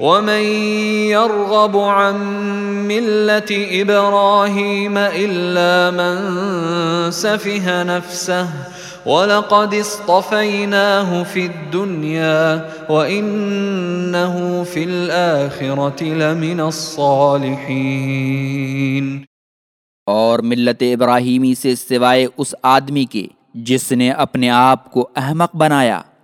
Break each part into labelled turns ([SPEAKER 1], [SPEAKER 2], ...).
[SPEAKER 1] ومن يرغب عن مله إبراهيم الا من سفه نفسه ولقد اصطفيناه في الدنيا وانه في الاخره لمن الصالحين۔
[SPEAKER 2] اور ملت ابراہیمی سے سوائے اس آدمی کے جس نے اپنے آپ کو احمق بنایا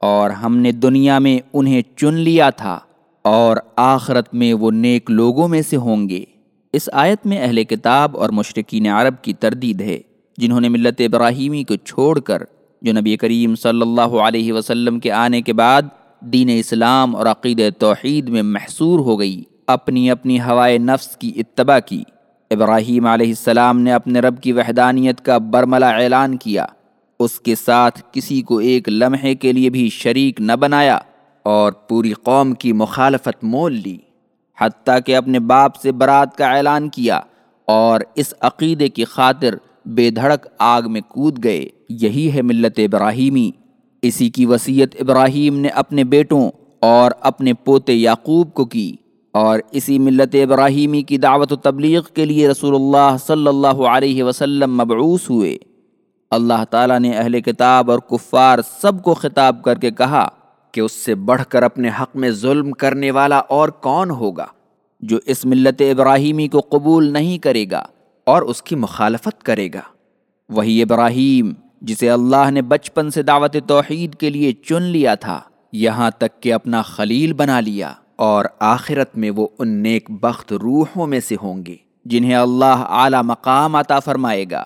[SPEAKER 2] اور ہم نے دنیا میں انہیں چن لیا تھا اور آخرت میں وہ نیک لوگوں میں سے ہوں گے۔ اس آیت میں اہل کتاب اور مشرقین عرب کی تردید ہے، جنہوں نے ملت ابراہیمی کو چھوڑ کر، جو نبی کریم صلی اللہ علیہ وسلم کے آنے کے بعد دین اسلام اور عقید توحید میں محصور ہو گئی، اپنی اپنی ہوائے نفس کی اتباع کی۔ ابراہیم علیہ السلام نے اپنے رب کی وحدانیت کا برملا اعلان کیا۔ اس کے ساتھ کسی کو ایک لمحے کے لیے بھی شریک نہ بنایا اور پوری قوم کی مخالفت مول لی، حتیٰ کہ اپنے باپ سے برات کا اعلان کیا اور اس عقیدے کی خاطر بے دھڑک آگ میں کود گئے۔ یہی ہے ملت ابراہیمی۔ اسی کی وصیت ابراہیم نے اپنے بیٹوں اور اپنے پوتے یعقوب کو کی اور اسی ملت ابراہیمی کی دعوت و تبلیغ کے لیے رسول اللہ صلی اللہ علیہ وسلم مبعوث ہوئے۔ اللہ تعالیٰ نے اہل کتاب اور کفار سب کو خطاب کر کے کہا کہ اس سے بڑھ کر اپنے حق میں ظلم کرنے والا اور کون ہوگا جو اس ملت ابراہیمی کو قبول نہیں کرے گا اور اس کی مخالفت کرے گا۔ وہی ابراہیم جسے اللہ نے بچپن سے دعوت توحید کے لیے چن لیا تھا، یہاں تک کہ اپنا خلیل بنا لیا اور آخرت میں وہ ان نیک بخت روحوں میں سے ہوں گے، جنہیں اللہ اعلیٰ مقام عطا فرمائے گا۔